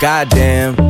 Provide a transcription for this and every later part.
Goddamn,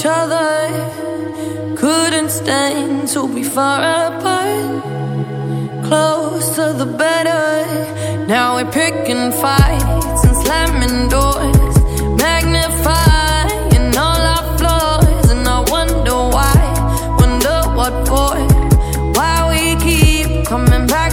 each other. Couldn't stand to be far apart. Closer the better. Now we're picking fights and slamming doors. Magnifying all our flaws. And I wonder why. Wonder what for. Why we keep coming back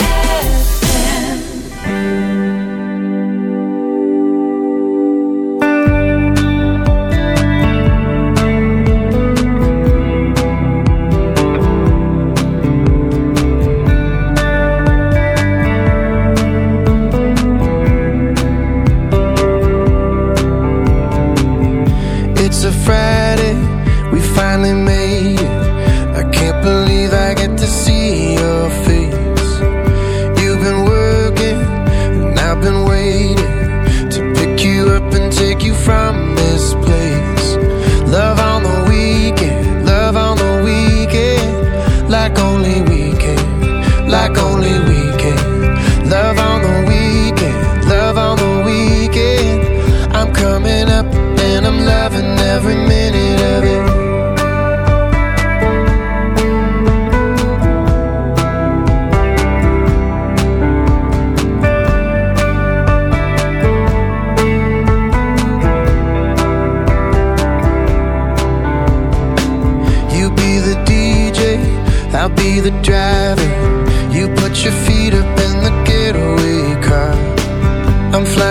lang fly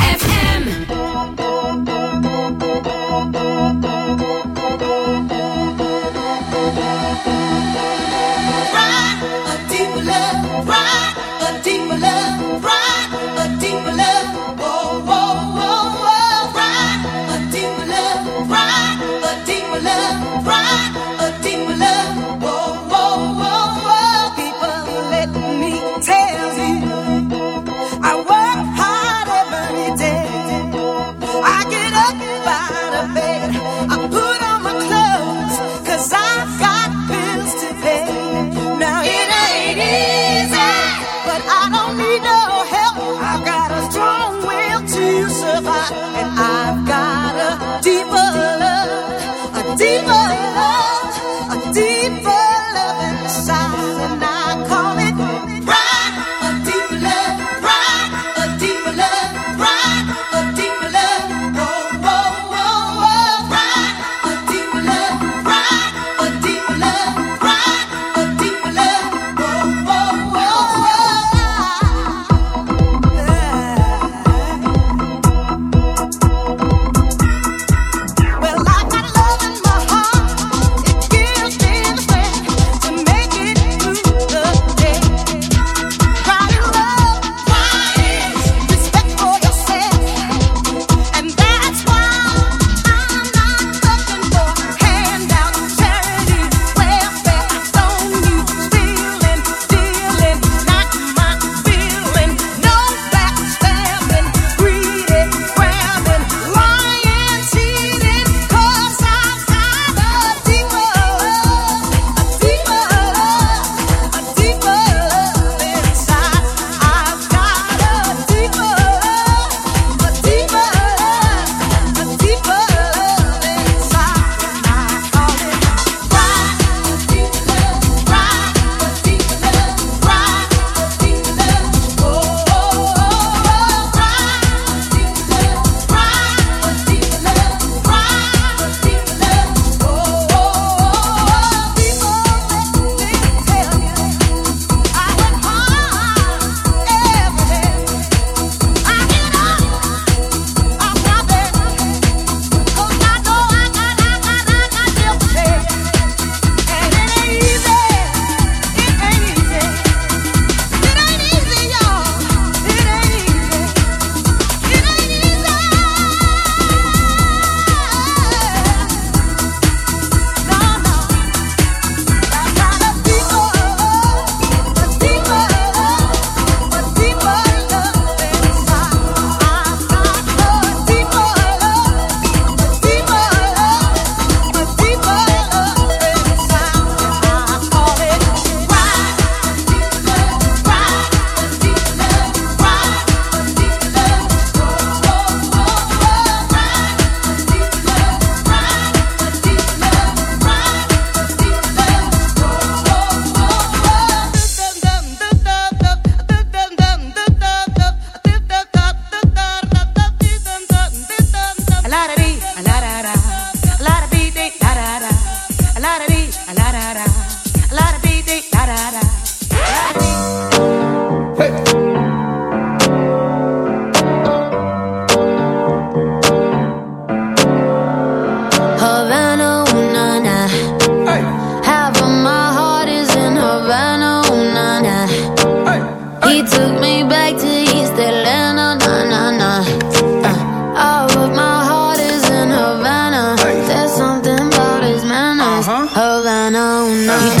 no.